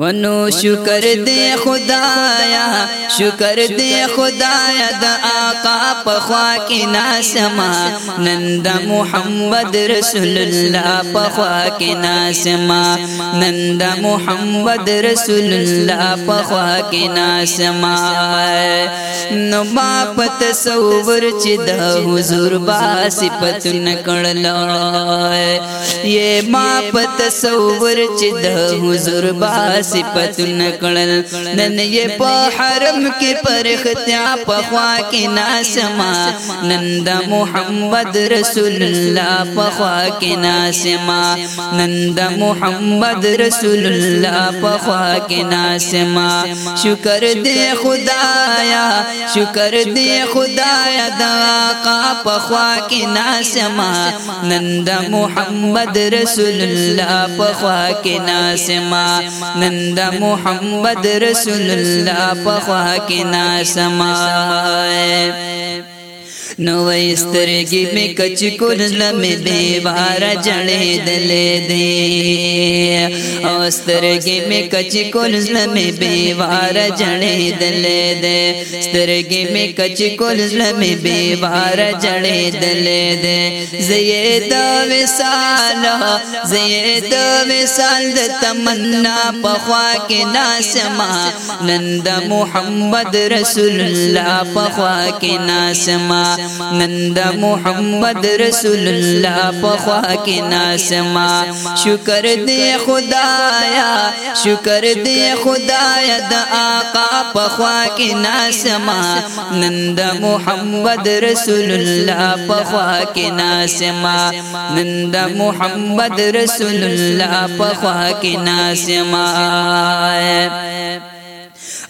ونو شکر دې خدایا شکر دې خدایا د آقا په خوا کې ناسما نند محمد رسول الله په خوا کې ناسما نند محمد رسول الله په خوا کې ناسما نو ما پت تصور چې د حضور با صفات نکړل یې ما پت تصور چې د حضور با صفت نکړل نن یې په حرم کې پر اختیا په خوا کې ناسما نن د محمد رسول الله په خوا کې ناسما نن د محمد رسول الله په خوا کې ناسما شکر دې خدایا شکر دې خدایا دا کا په خوا کې ناسما نن د محمد رسول الله په خوا کې ناسما نن من دا محمد رسول الله په کې ناسما نو سترګې مې کچ کول لمې بے بار جړې دلې دې او سترګې مې کچ کول لمې بے بار جړې دلې دې سترګې مې کچ کول لمې بے بار جړې دلې دې زید وسال زید وسال د تمنا په خوا کې ناسما نند محمد رسول الله په خوا کې ناسما نند محمد رسول الله په خوا کې ناسما شکر دې خدایا شکر دې خدایا د آقا په خوا کې ناسما نند محمد رسول الله په خوا کې ناسما نند محمد رسول الله په خوا کې ناسما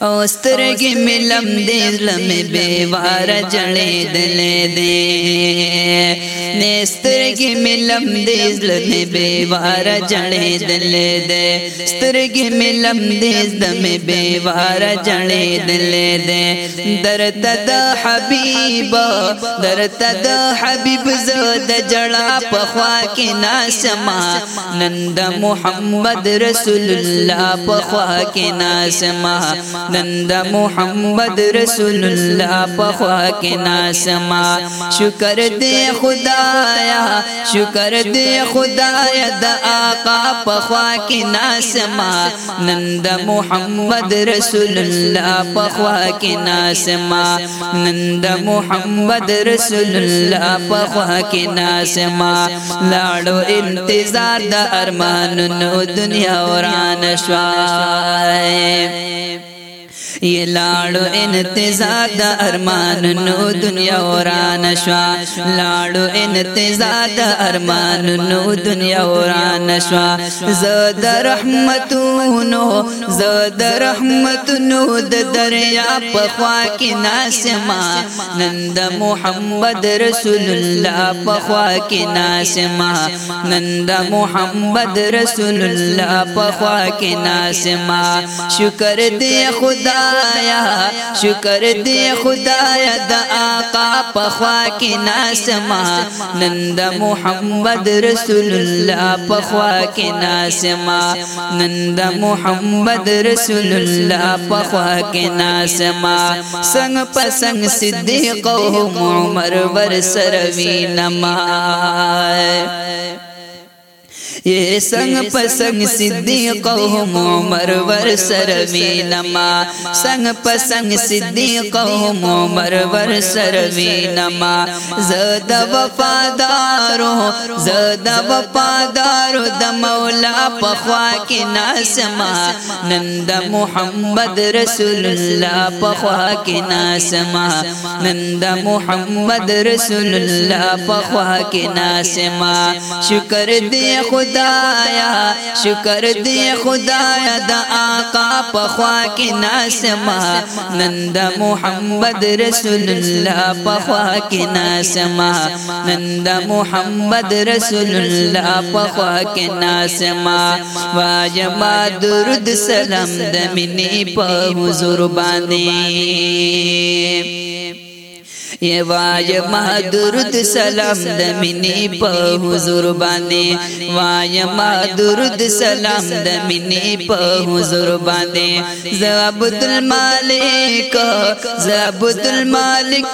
او سترګې ملم دې لمې به وار جړې دلې دې سترګې ملم دې زلمې بیوار جړې دل دې سترګې ملم دې زلمې بیوار جړې دل دې درد د حبيب درد د حبيب زود جړا په خوا کې ناسما نند محمد رسول الله په خوا کې ناسما نند محمد رسول الله په خوا کې ناسما شکر دې خدایا شکر دې خدایا د آقا په خوا کې ناسما نند محمد رسول الله په خوا کې ناسما نند محمد رسول الله په خوا کې ناسما لاړو انتظار د ارمانونو دنیا وران شوای یہ لاړو انتظار د ارمان نو دنیا وران شوا لاړو انتظار د ارمان نو دنیا وران شوا زد رحمتونو زد رحمتونو د دریا په خوا کې ناسما نند محمد رسول الله په خوا کې ناسما نند محمد رسول الله په خوا کې ناسما شکر دې خدا آیا شکر دے خدا یا آقا پخوا کی ناسما نند محمد رسول اللہ پخوا کی ناسما نند محمد رسول اللہ پخوا کی ناسما سنگ پسنگ و عمر مربر سروی نما یہ سنگ پسنگ ہم عمر ور سر مینا سنگ پسنگ صدیق ہم عمر ہو زد وفادار ہو دا مولا پخوا کی ناسما نند محمد رسول اللہ پخوا کی ناسما نند محمد رسول اللہ پخوا کی ناسما شکر دے خود خدایا شکر دی خدایا د آقا په خوا کې ناسما نند محمد رسول الله په خوا کې ناسما نند محمد رسول الله په خوا کې ناسما واجب درود سلام د منی په حضور باندې وای ما درود سلام د مینې په حضور باندې وای ما درود سلام د مینې په حضور باندې زعبد المالک زعبد المالک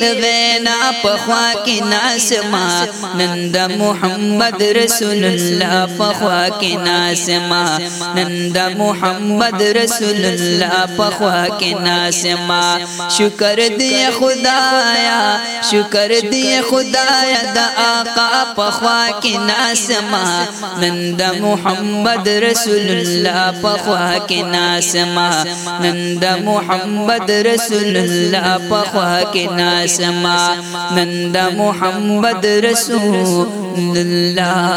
غینا په خوا کې ناسما نند محمد رسول الله په خوا کې ناسما نند محمد رسول الله په خوا کې ناسما شکر دې خدا خدایا شکر دی خدایا د آقا په خوا کې ناسما نن د محمد رسول الله په خوا کې ناسما نن د محمد رسول الله په خوا کې ناسما نن د محمد رسول الله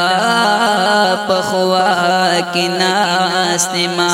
په خوا کې ناسما